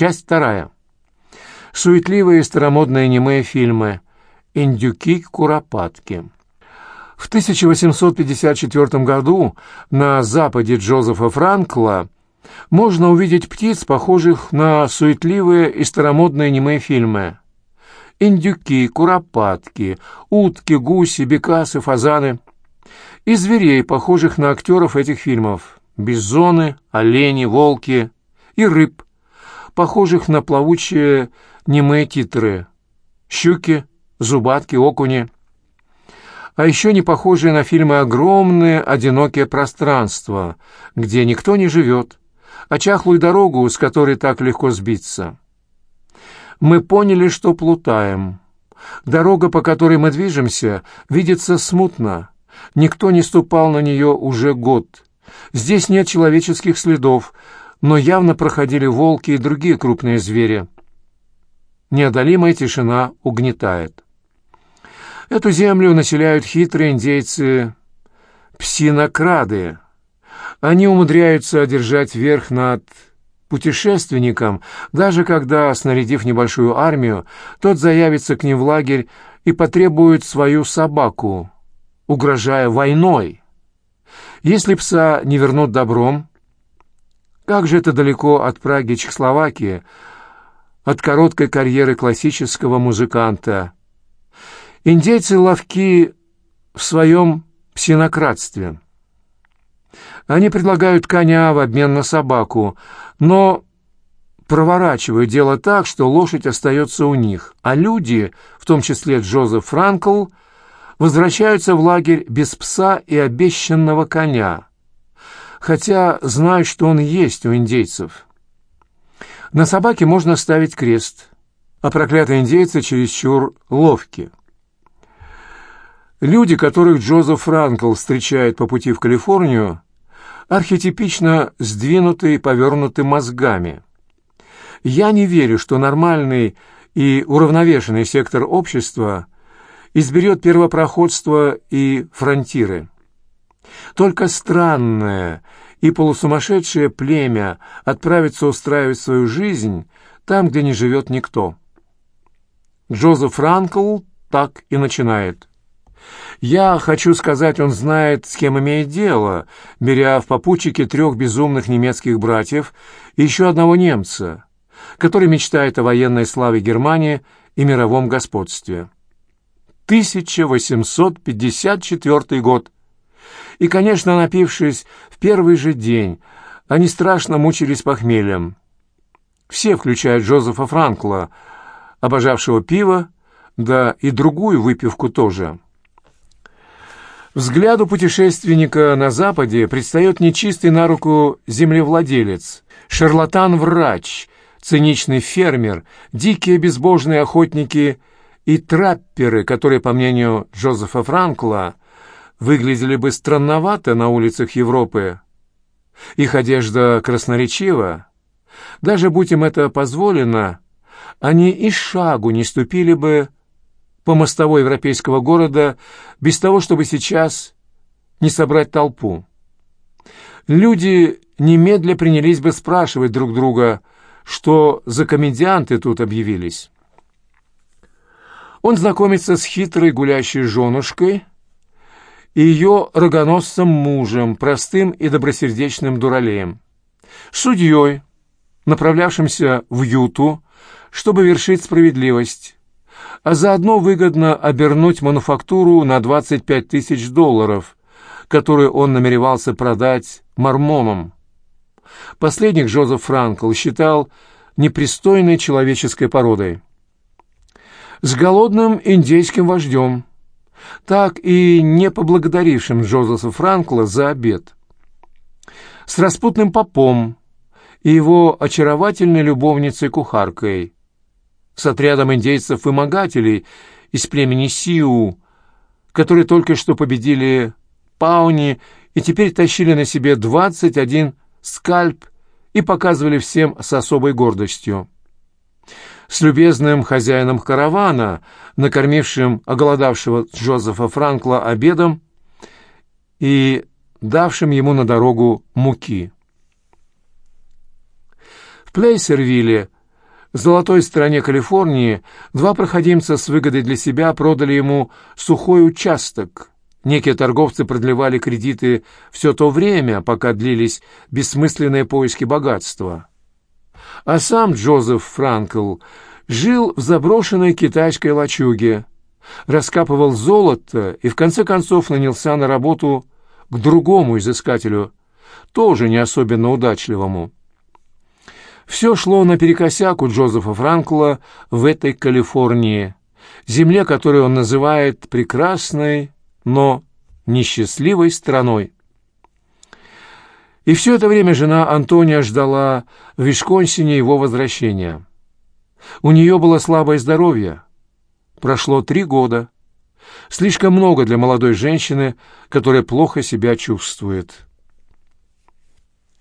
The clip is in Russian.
Часть вторая. Суетливые старомодные немые фильмы «Индюки-куропатки». В 1854 году на западе Джозефа Франкла можно увидеть птиц, похожих на суетливые и старомодные немые фильмы. Индюки, куропатки, утки, гуси, бекасы, фазаны. И зверей, похожих на актеров этих фильмов. Бизоны, олени, волки. И рыб, похожих на плавучие немые титры. Щуки, зубатки, окуни а еще не похожие на фильмы огромные одинокие пространства, где никто не живет, а чахлую дорогу, с которой так легко сбиться. Мы поняли, что плутаем. Дорога, по которой мы движемся, видится смутно. Никто не ступал на нее уже год. Здесь нет человеческих следов, но явно проходили волки и другие крупные звери. Неодолимая тишина угнетает. Эту землю населяют хитрые индейцы псинокрады. Они умудряются одержать верх над путешественником, даже когда, снарядив небольшую армию, тот заявится к ним в лагерь и потребует свою собаку, угрожая войной. Если пса не вернут добром, как же это далеко от Праги Чехословакии, от короткой карьеры классического музыканта – Индейцы ловки в своем псинократстве. Они предлагают коня в обмен на собаку, но проворачивают дело так, что лошадь остается у них, а люди, в том числе Джозеф Франкл, возвращаются в лагерь без пса и обещанного коня, хотя знают, что он есть у индейцев. На собаке можно ставить крест, а проклятые индейцы чересчур ловки. Люди, которых Джозеф Франкл встречает по пути в Калифорнию, архетипично сдвинуты и повернуты мозгами. Я не верю, что нормальный и уравновешенный сектор общества изберет первопроходство и фронтиры. Только странное и полусумасшедшее племя отправится устраивать свою жизнь там, где не живет никто. Джозеф Франкл так и начинает. Я хочу сказать, он знает, с кем имеет дело, беря в попутчике трех безумных немецких братьев и еще одного немца, который мечтает о военной славе Германии и мировом господстве. 1854 год. И, конечно, напившись в первый же день, они страшно мучились похмельем. Все, включая Джозефа Франкла, обожавшего пиво, да и другую выпивку тоже. Взгляду путешественника на Западе предстает нечистый на руку землевладелец, шарлатан-врач, циничный фермер, дикие безбожные охотники и трапперы, которые, по мнению Джозефа Франкла, выглядели бы странновато на улицах Европы. Их одежда красноречива. Даже будь им это позволено, они и шагу не ступили бы по мостовой европейского города без того, чтобы сейчас не собрать толпу. Люди немедля принялись бы спрашивать друг друга, что за комедианты тут объявились. Он знакомится с хитрой гулящей женушкой и ее рогоносцем мужем, простым и добросердечным дуралеем, судьей, направлявшимся в Юту, чтобы вершить справедливость, а заодно выгодно обернуть мануфактуру на 25 тысяч долларов, которую он намеревался продать мормонам. Последних Джозеф Франкл считал непристойной человеческой породой. С голодным индейским вождем, так и не поблагодарившим Джозефа Франкла за обед. С распутным попом и его очаровательной любовницей-кухаркой – с отрядом индейцев-вымогателей из племени Сиу, которые только что победили Пауни и теперь тащили на себе 21 скальп и показывали всем с особой гордостью. С любезным хозяином каравана, накормившим оголодавшего Джозефа Франкла обедом и давшим ему на дорогу муки. В Плейсервилле золотой стране Калифорнии два проходимца с выгодой для себя продали ему сухой участок. Некие торговцы продлевали кредиты все то время, пока длились бессмысленные поиски богатства. А сам Джозеф Франкл жил в заброшенной китайской лачуге, раскапывал золото и в конце концов нанялся на работу к другому изыскателю, тоже не особенно удачливому. Все шло наперекосяк у Джозефа Франкла в этой Калифорнии, земле, которую он называет прекрасной, но несчастливой страной. И все это время жена Антония ждала в Висконсине его возвращения. У нее было слабое здоровье. Прошло три года. Слишком много для молодой женщины, которая плохо себя чувствует.